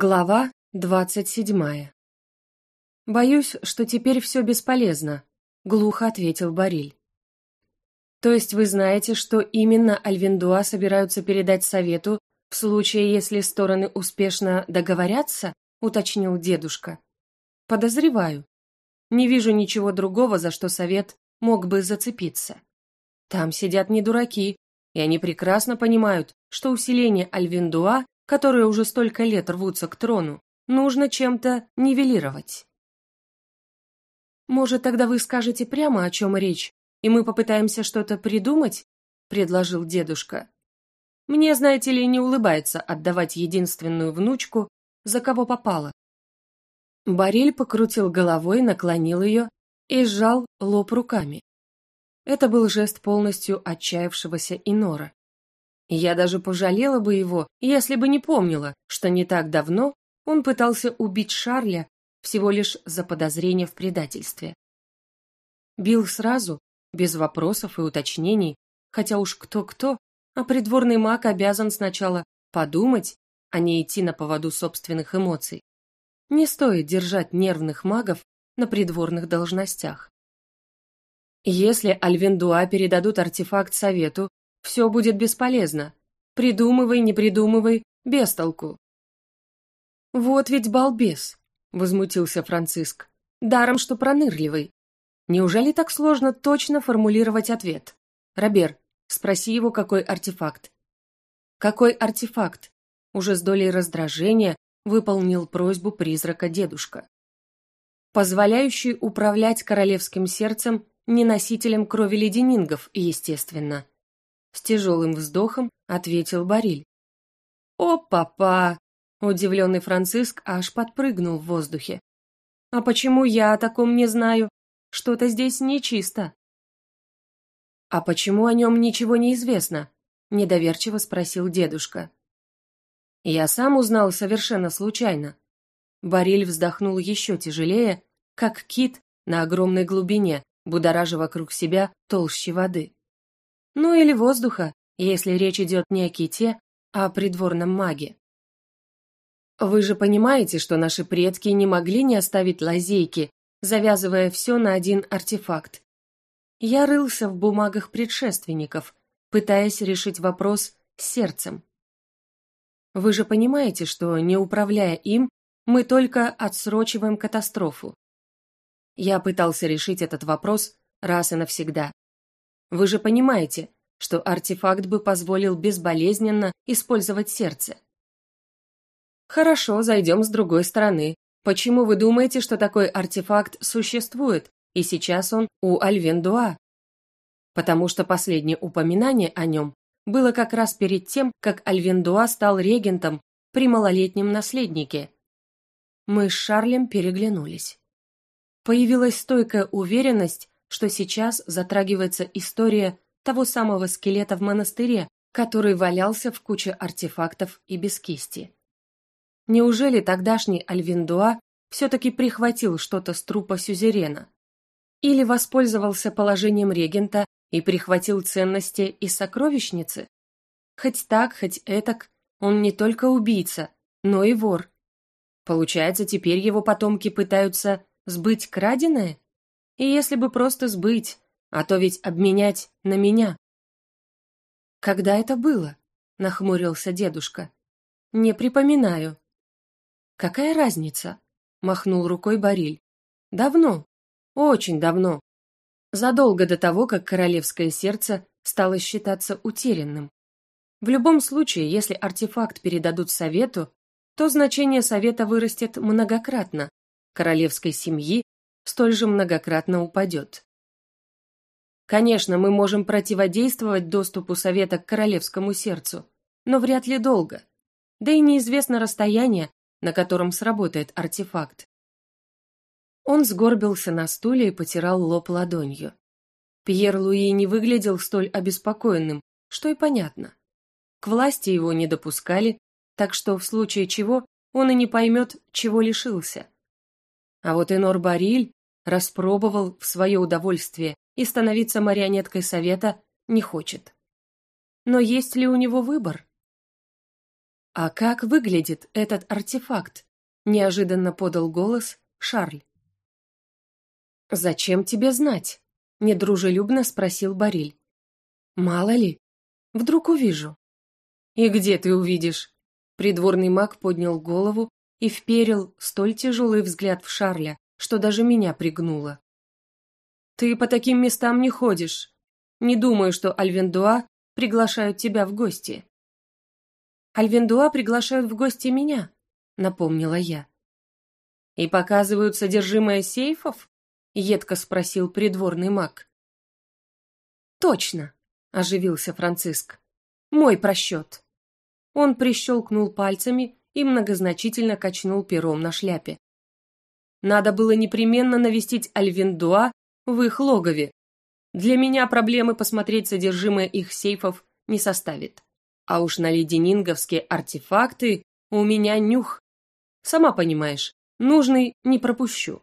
Глава двадцать седьмая. «Боюсь, что теперь все бесполезно», — глухо ответил Бариль. «То есть вы знаете, что именно Альвендуа собираются передать совету в случае, если стороны успешно договорятся?» — уточнил дедушка. «Подозреваю. Не вижу ничего другого, за что совет мог бы зацепиться. Там сидят не дураки, и они прекрасно понимают, что усиление Альвендуа которые уже столько лет рвутся к трону, нужно чем-то нивелировать. «Может, тогда вы скажете прямо, о чем речь, и мы попытаемся что-то придумать?» — предложил дедушка. «Мне, знаете ли, не улыбается отдавать единственную внучку, за кого попало». Бариль покрутил головой, наклонил ее и сжал лоб руками. Это был жест полностью отчаявшегося Инора. Я даже пожалела бы его, если бы не помнила, что не так давно он пытался убить Шарля всего лишь за подозрение в предательстве. Бил сразу, без вопросов и уточнений, хотя уж кто-кто, а придворный маг обязан сначала подумать, а не идти на поводу собственных эмоций. Не стоит держать нервных магов на придворных должностях. Если Альвендуа передадут артефакт совету, все будет бесполезно. Придумывай, не придумывай, без толку. Вот ведь балбес, возмутился Франциск. Даром, что пронырливый. Неужели так сложно точно формулировать ответ? Робер, спроси его, какой артефакт. Какой артефакт? Уже с долей раздражения выполнил просьбу призрака дедушка. Позволяющий управлять королевским сердцем не носителем крови леденингов, естественно. С тяжелым вздохом ответил Бариль. «О, папа!» Удивленный Франциск аж подпрыгнул в воздухе. «А почему я о таком не знаю? Что-то здесь нечисто». «А почему о нем ничего не известно?» Недоверчиво спросил дедушка. «Я сам узнал совершенно случайно». Бариль вздохнул еще тяжелее, как кит на огромной глубине, будоража вокруг себя толще воды. Ну или воздуха, если речь идет не о ките, а о придворном маге. Вы же понимаете, что наши предки не могли не оставить лазейки, завязывая все на один артефакт. Я рылся в бумагах предшественников, пытаясь решить вопрос с сердцем. Вы же понимаете, что, не управляя им, мы только отсрочиваем катастрофу. Я пытался решить этот вопрос раз и навсегда. Вы же понимаете, что артефакт бы позволил безболезненно использовать сердце. Хорошо, зайдем с другой стороны. Почему вы думаете, что такой артефакт существует, и сейчас он у Альвендуа? Потому что последнее упоминание о нем было как раз перед тем, как Альвендуа стал регентом при малолетнем наследнике. Мы с Шарлем переглянулись. Появилась стойкая уверенность, что сейчас затрагивается история того самого скелета в монастыре, который валялся в куче артефактов и без кисти. Неужели тогдашний Альвиндуа все-таки прихватил что-то с трупа сюзерена? Или воспользовался положением регента и прихватил ценности из сокровищницы? Хоть так, хоть этак, он не только убийца, но и вор. Получается, теперь его потомки пытаются сбыть краденое? И если бы просто сбыть, а то ведь обменять на меня. Когда это было? Нахмурился дедушка. Не припоминаю. Какая разница? Махнул рукой Бариль. Давно, очень давно. Задолго до того, как королевское сердце стало считаться утерянным. В любом случае, если артефакт передадут совету, то значение совета вырастет многократно, королевской семьи столь же многократно упадет. Конечно, мы можем противодействовать доступу Совета к королевскому сердцу, но вряд ли долго. Да и неизвестно расстояние, на котором сработает артефакт. Он сгорбился на стуле и потирал лоб ладонью. Пьер Луи не выглядел столь обеспокоенным, что и понятно. К власти его не допускали, так что в случае чего он и не поймет, чего лишился. А вот Энор Бариль распробовал в свое удовольствие и становиться марионеткой совета не хочет. Но есть ли у него выбор? «А как выглядит этот артефакт?» – неожиданно подал голос Шарль. «Зачем тебе знать?» – недружелюбно спросил Бариль. «Мало ли. Вдруг увижу». «И где ты увидишь?» Придворный маг поднял голову и вперил столь тяжелый взгляд в Шарля, что даже меня пригнуло. «Ты по таким местам не ходишь. Не думаю, что Альвендуа приглашают тебя в гости». «Альвендуа приглашают в гости меня», — напомнила я. «И показывают содержимое сейфов?» — едко спросил придворный маг. «Точно», — оживился Франциск. «Мой просчет». Он прищелкнул пальцами и многозначительно качнул пером на шляпе. Надо было непременно навестить Альвиндуа в их логове. Для меня проблемы посмотреть содержимое их сейфов не составит. А уж на леденинговские артефакты у меня нюх. Сама понимаешь, нужный не пропущу.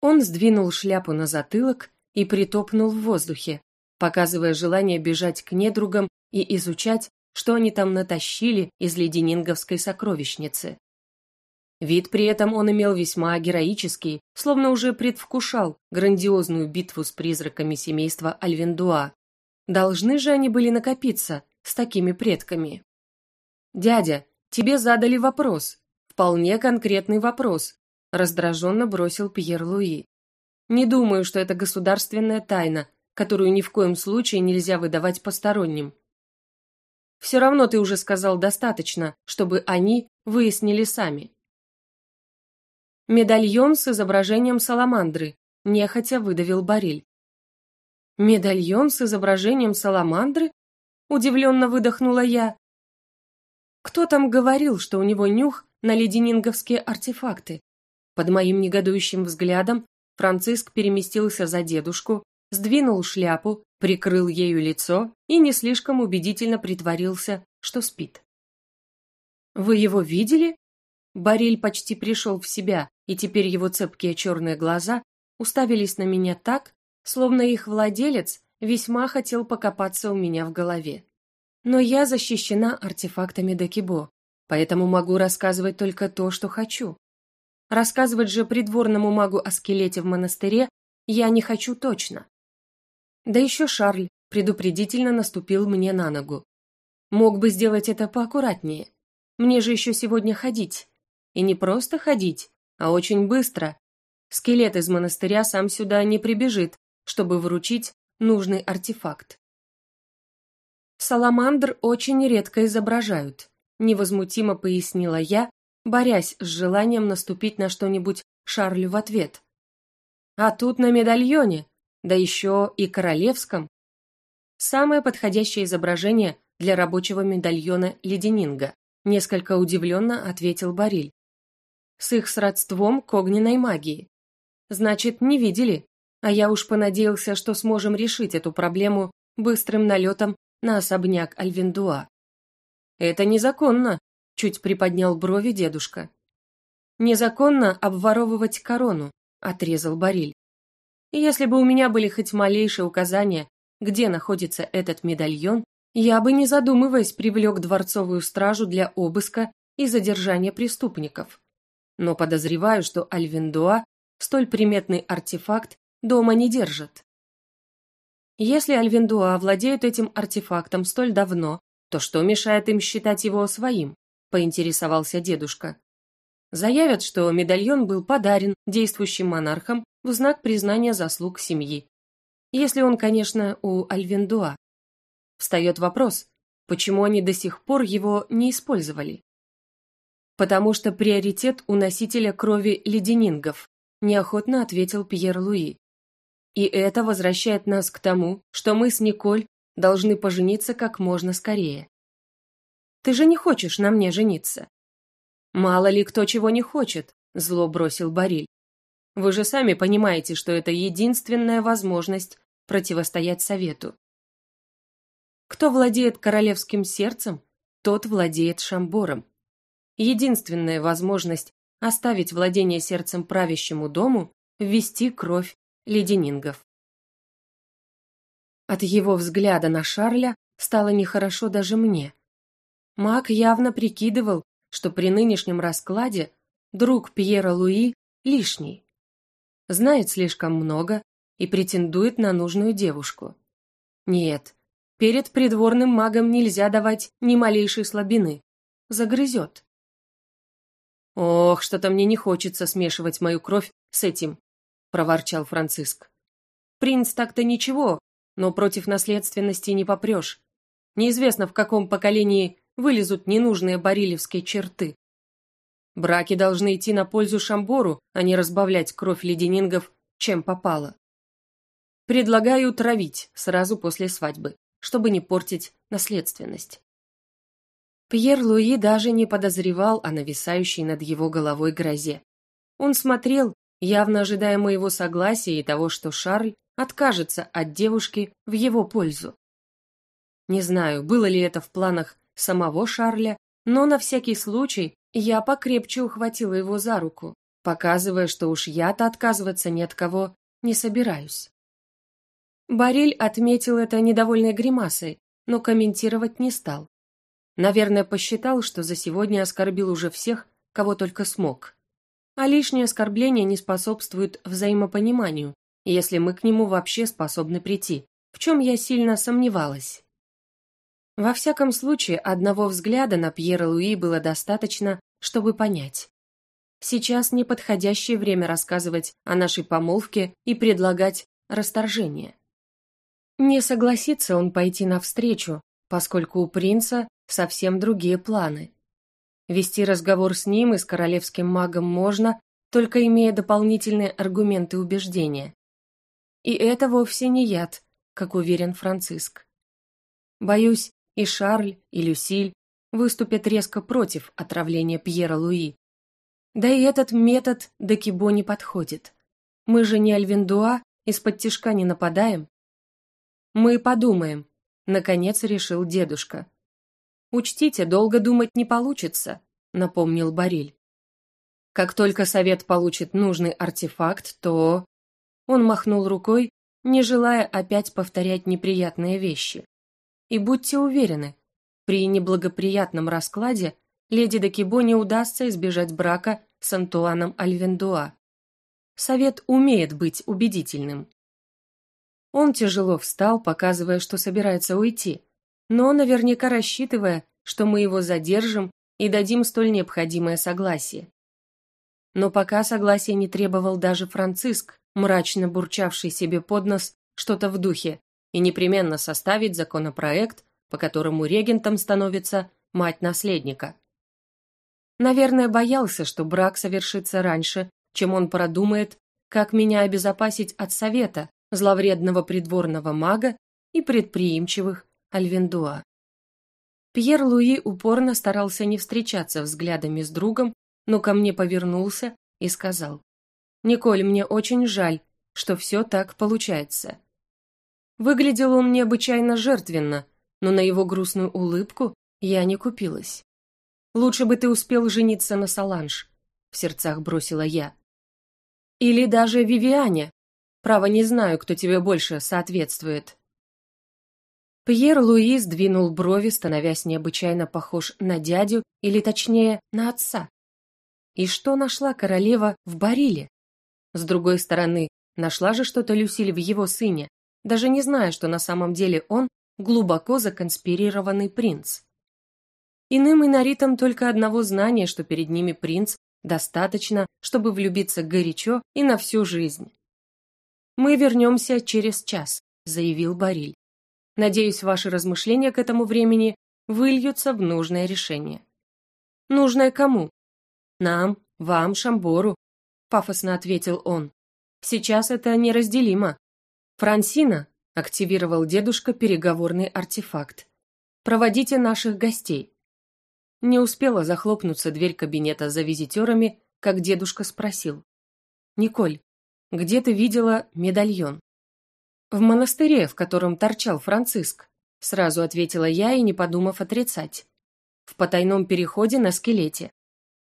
Он сдвинул шляпу на затылок и притопнул в воздухе, показывая желание бежать к недругам и изучать, что они там натащили из леденинговской сокровищницы. Вид при этом он имел весьма героический, словно уже предвкушал грандиозную битву с призраками семейства Альвендуа. Должны же они были накопиться с такими предками. «Дядя, тебе задали вопрос. Вполне конкретный вопрос», раздраженно бросил Пьер Луи. «Не думаю, что это государственная тайна, которую ни в коем случае нельзя выдавать посторонним. Все равно ты уже сказал достаточно, чтобы они выяснили сами. Медальон с изображением саламандры, нехотя выдавил Бариль. Медальон с изображением саламандры? Удивленно выдохнула я. Кто там говорил, что у него нюх на леденинговские артефакты? Под моим негодующим взглядом Франциск переместился за дедушку, сдвинул шляпу, прикрыл ею лицо и не слишком убедительно притворился, что спит. «Вы его видели?» Бариль почти пришел в себя, и теперь его цепкие черные глаза уставились на меня так, словно их владелец весьма хотел покопаться у меня в голове. Но я защищена артефактами Декибо, поэтому могу рассказывать только то, что хочу. Рассказывать же придворному магу о скелете в монастыре я не хочу точно. Да еще Шарль предупредительно наступил мне на ногу. Мог бы сделать это поаккуратнее. Мне же еще сегодня ходить. И не просто ходить, а очень быстро. Скелет из монастыря сам сюда не прибежит, чтобы вручить нужный артефакт. Саламандр очень редко изображают, невозмутимо пояснила я, борясь с желанием наступить на что-нибудь Шарлю в ответ. А тут на медальоне, да еще и королевском. Самое подходящее изображение для рабочего медальона Леденинга, несколько удивленно ответил Бариль. С их сродством к огненной магии. Значит, не видели, а я уж понадеялся, что сможем решить эту проблему быстрым налетом на особняк Альвиндуа. Это незаконно, чуть приподнял брови дедушка. Незаконно обворовывать корону, отрезал Бариль. Если бы у меня были хоть малейшие указания, где находится этот медальон, я бы, не задумываясь, привлек дворцовую стражу для обыска и задержания преступников. Но подозреваю, что Альвиндуа столь приметный артефакт дома не держит. Если Альвиндуа владеют этим артефактом столь давно, то что мешает им считать его своим? Поинтересовался дедушка. Заявят, что медальон был подарен действующим монархам в знак признания заслуг семьи. Если он, конечно, у Альвендуа. Встает вопрос, почему они до сих пор его не использовали? Потому что приоритет у носителя крови леденингов, неохотно ответил Пьер Луи. И это возвращает нас к тому, что мы с Николь должны пожениться как можно скорее. Ты же не хочешь на мне жениться? Мало ли кто чего не хочет, зло бросил Бариль. Вы же сами понимаете, что это единственная возможность противостоять совету. Кто владеет королевским сердцем, тот владеет Шамбором. Единственная возможность оставить владение сердцем правящему дому – ввести кровь леденингов. От его взгляда на Шарля стало нехорошо даже мне. Мак явно прикидывал, что при нынешнем раскладе друг Пьера Луи лишний. Знает слишком много и претендует на нужную девушку. Нет, перед придворным магом нельзя давать ни малейшей слабины. Загрызет. «Ох, что-то мне не хочется смешивать мою кровь с этим», — проворчал Франциск. «Принц так-то ничего, но против наследственности не попрешь. Неизвестно, в каком поколении вылезут ненужные барилевские черты. Браки должны идти на пользу Шамбору, а не разбавлять кровь леденингов, чем попало. Предлагаю травить сразу после свадьбы, чтобы не портить наследственность. Пьер Луи даже не подозревал о нависающей над его головой грозе. Он смотрел, явно ожидая моего согласия и того, что Шарль откажется от девушки в его пользу. Не знаю, было ли это в планах самого Шарля, но на всякий случай я покрепче ухватила его за руку, показывая, что уж я-то отказываться ни от кого не собираюсь. Бариль отметил это недовольной гримасой, но комментировать не стал. Наверное, посчитал, что за сегодня оскорбил уже всех, кого только смог. А лишнее оскорбление не способствует взаимопониманию, если мы к нему вообще способны прийти, в чем я сильно сомневалась. Во всяком случае, одного взгляда на Пьера Луи было достаточно, чтобы понять. Сейчас неподходящее время рассказывать о нашей помолвке и предлагать расторжение. Не согласится он пойти навстречу, поскольку у принца совсем другие планы. Вести разговор с ним и с королевским магом можно, только имея дополнительные аргументы убеждения. И это вовсе не яд, как уверен Франциск. Боюсь, и Шарль, и Люсиль выступят резко против отравления Пьера Луи. Да и этот метод до Кибо не подходит. Мы же не Альвендуа, из-под тишка не нападаем. Мы подумаем, наконец решил дедушка. Учтите, долго думать не получится, напомнил Бариль. Как только совет получит нужный артефакт, то... Он махнул рукой, не желая опять повторять неприятные вещи. И будьте уверены, при неблагоприятном раскладе леди Декибо не удастся избежать брака с Антуаном Альвендуа. Совет умеет быть убедительным. Он тяжело встал, показывая, что собирается уйти, но наверняка рассчитывая, что мы его задержим и дадим столь необходимое согласие. Но пока согласия не требовал даже Франциск, мрачно бурчавший себе под нос что-то в духе, и непременно составить законопроект, по которому регентом становится мать наследника. Наверное, боялся, что брак совершится раньше, чем он продумает, как меня обезопасить от совета, зловредного придворного мага и предприимчивых Альвендуа. Пьер Луи упорно старался не встречаться взглядами с другом, но ко мне повернулся и сказал, «Николь, мне очень жаль, что все так получается». Выглядел он необычайно жертвенно, но на его грустную улыбку я не купилась. «Лучше бы ты успел жениться на Саланж», — в сердцах бросила я. «Или даже Вивиане. Право, не знаю, кто тебе больше соответствует». Пьер Луи сдвинул брови, становясь необычайно похож на дядю, или точнее, на отца. И что нашла королева в Бариле? С другой стороны, нашла же что-то Люсиль в его сыне, даже не зная, что на самом деле он глубоко законспирированный принц. Иным иноритам только одного знания, что перед ними принц, достаточно, чтобы влюбиться горячо и на всю жизнь. «Мы вернемся через час», — заявил Бариль. «Надеюсь, ваши размышления к этому времени выльются в нужное решение». «Нужное кому?» «Нам, вам, Шамбору», — пафосно ответил он. «Сейчас это неразделимо. Франсина, активировал дедушка переговорный артефакт. «Проводите наших гостей». Не успела захлопнуться дверь кабинета за визитерами, как дедушка спросил. «Николь, где ты видела медальон?» «В монастыре, в котором торчал Франциск», сразу ответила я и не подумав отрицать. «В потайном переходе на скелете.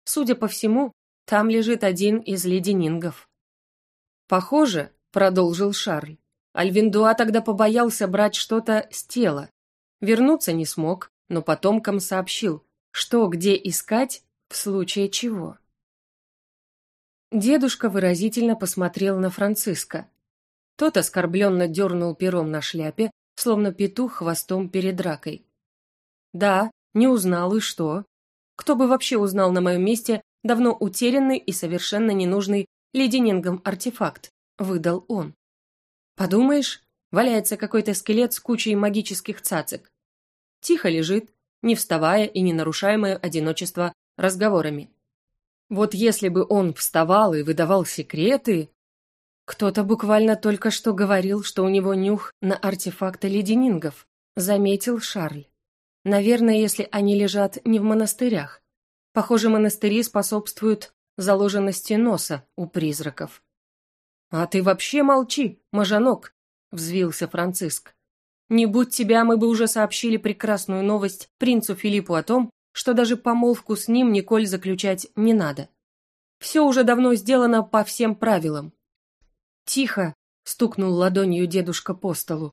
Судя по всему, там лежит один из леденингов». «Похоже», — продолжил Шарль, Альвиндуа тогда побоялся брать что-то с тела. Вернуться не смог, но потомкам сообщил, что где искать в случае чего. Дедушка выразительно посмотрел на Франциска. Тот оскорбленно дернул пером на шляпе, словно петух хвостом перед ракой. «Да, не узнал, и что? Кто бы вообще узнал на моем месте давно утерянный и совершенно ненужный леденингом артефакт?» – выдал он. «Подумаешь, валяется какой-то скелет с кучей магических цацек. Тихо лежит, не вставая и не нарушая мое одиночество разговорами. Вот если бы он вставал и выдавал секреты... Кто-то буквально только что говорил, что у него нюх на артефакты леденингов, заметил Шарль. Наверное, если они лежат не в монастырях. Похоже, монастыри способствуют заложенности носа у призраков. «А ты вообще молчи, мажанок!» — взвился Франциск. «Не будь тебя, мы бы уже сообщили прекрасную новость принцу Филиппу о том, что даже помолвку с ним Николь заключать не надо. Все уже давно сделано по всем правилам. «Тихо!» — стукнул ладонью дедушка по столу.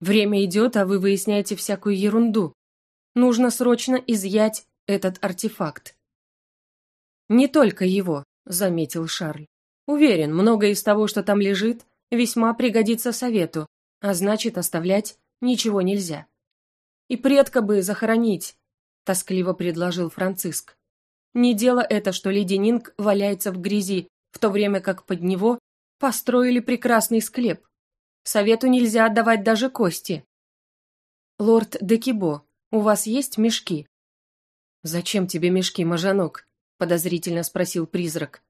«Время идет, а вы выясняете всякую ерунду. Нужно срочно изъять этот артефакт». «Не только его», — заметил Шарль. «Уверен, многое из того, что там лежит, весьма пригодится совету, а значит, оставлять ничего нельзя. И предка бы захоронить, — тоскливо предложил Франциск. «Не дело это, что леденинг валяется в грязи, в то время как под него построили прекрасный склеп. Совету нельзя отдавать даже кости». «Лорд Декибо, у вас есть мешки?» «Зачем тебе мешки, мажанок?» — подозрительно спросил призрак.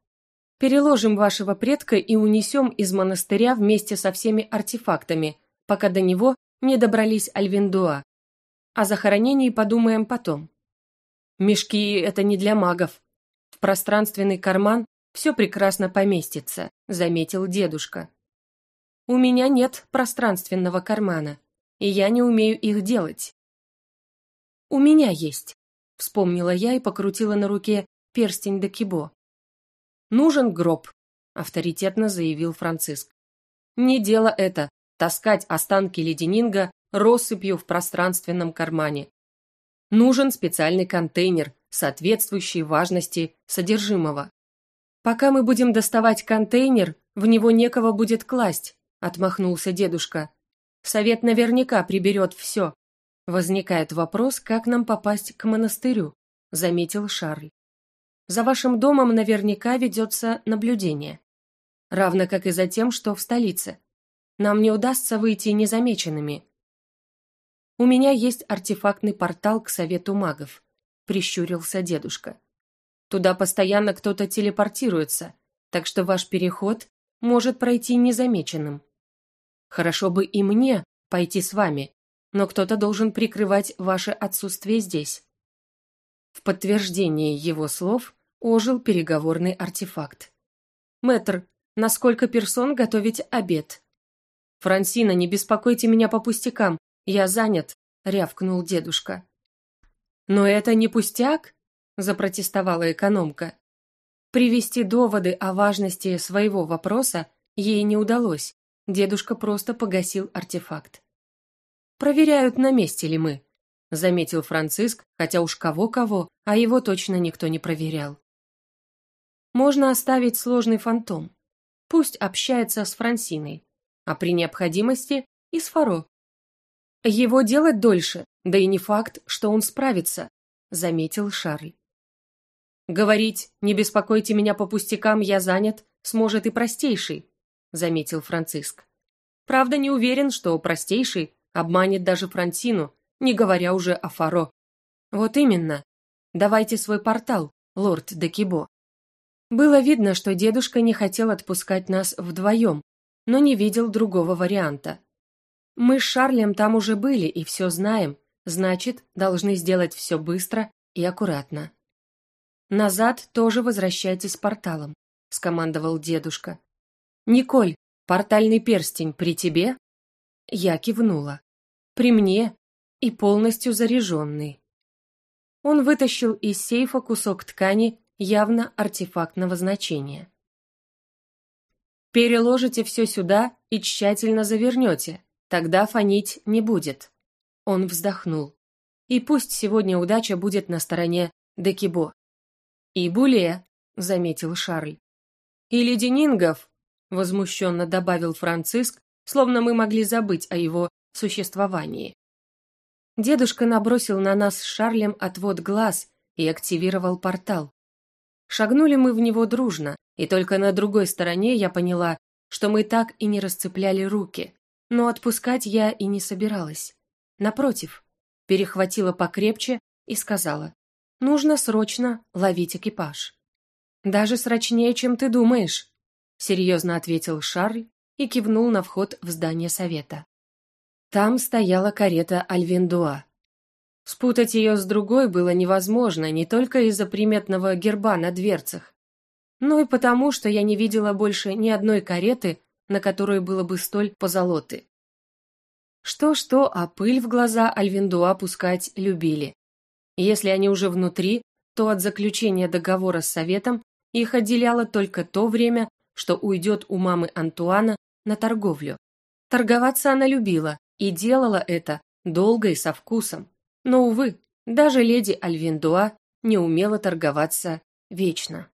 «Переложим вашего предка и унесем из монастыря вместе со всеми артефактами, пока до него не добрались Альвиндуа. О захоронении подумаем потом. Мешки – это не для магов. В пространственный карман все прекрасно поместится, заметил дедушка. У меня нет пространственного кармана, и я не умею их делать. У меня есть, вспомнила я и покрутила на руке перстень Декибо. Нужен гроб, авторитетно заявил Франциск. Не дело это, таскать останки леденинга россыпью в пространственном кармане. Нужен специальный контейнер, соответствующий важности содержимого. «Пока мы будем доставать контейнер, в него некого будет класть», – отмахнулся дедушка. «Совет наверняка приберет все. Возникает вопрос, как нам попасть к монастырю», – заметил Шарль. «За вашим домом наверняка ведется наблюдение. Равно как и за тем, что в столице. Нам не удастся выйти незамеченными, «У меня есть артефактный портал к совету магов», – прищурился дедушка. «Туда постоянно кто-то телепортируется, так что ваш переход может пройти незамеченным. Хорошо бы и мне пойти с вами, но кто-то должен прикрывать ваше отсутствие здесь». В подтверждение его слов ожил переговорный артефакт. «Мэтр, на сколько персон готовить обед?» «Франсина, не беспокойте меня по пустякам, «Я занят», — рявкнул дедушка. «Но это не пустяк?» — запротестовала экономка. Привести доводы о важности своего вопроса ей не удалось. Дедушка просто погасил артефакт. «Проверяют, на месте ли мы», — заметил Франциск, хотя уж кого-кого, а его точно никто не проверял. «Можно оставить сложный фантом. Пусть общается с Франсиной, а при необходимости и с Фаро. «Его делать дольше, да и не факт, что он справится», — заметил Шарль. «Говорить «не беспокойте меня по пустякам, я занят» сможет и простейший», — заметил Франциск. «Правда, не уверен, что простейший обманет даже Франсину, не говоря уже о Фаро. Вот именно. Давайте свой портал, лорд Декибо». Было видно, что дедушка не хотел отпускать нас вдвоем, но не видел другого варианта. Мы с Шарлем там уже были и все знаем, значит, должны сделать все быстро и аккуратно. Назад тоже возвращайтесь порталом, скомандовал дедушка. Николь, портальный перстень при тебе? Я кивнула. При мне и полностью заряженный. Он вытащил из сейфа кусок ткани явно артефактного значения. Переложите все сюда и тщательно завернете, Тогда фонить не будет. Он вздохнул. И пусть сегодня удача будет на стороне Декибо. «И Буле», — заметил Шарль. «И Леденингов», — возмущенно добавил Франциск, словно мы могли забыть о его существовании. Дедушка набросил на нас с Шарлем отвод глаз и активировал портал. Шагнули мы в него дружно, и только на другой стороне я поняла, что мы так и не расцепляли руки, но отпускать я и не собиралась. Напротив, перехватила покрепче и сказала, нужно срочно ловить экипаж. «Даже срочнее, чем ты думаешь», — серьезно ответил Шарль и кивнул на вход в здание совета. Там стояла карета Альвендуа. Спутать ее с другой было невозможно не только из-за приметного герба на дверцах, но и потому, что я не видела больше ни одной кареты, на которой было бы столь позолоты. Что-что, а пыль в глаза Альвиндуа пускать любили. Если они уже внутри, то от заключения договора с Советом их отделяло только то время, что уйдет у мамы Антуана на торговлю. Торговаться она любила и делала это долго и со вкусом. Но, увы, даже леди Альвиндуа не умела торговаться вечно.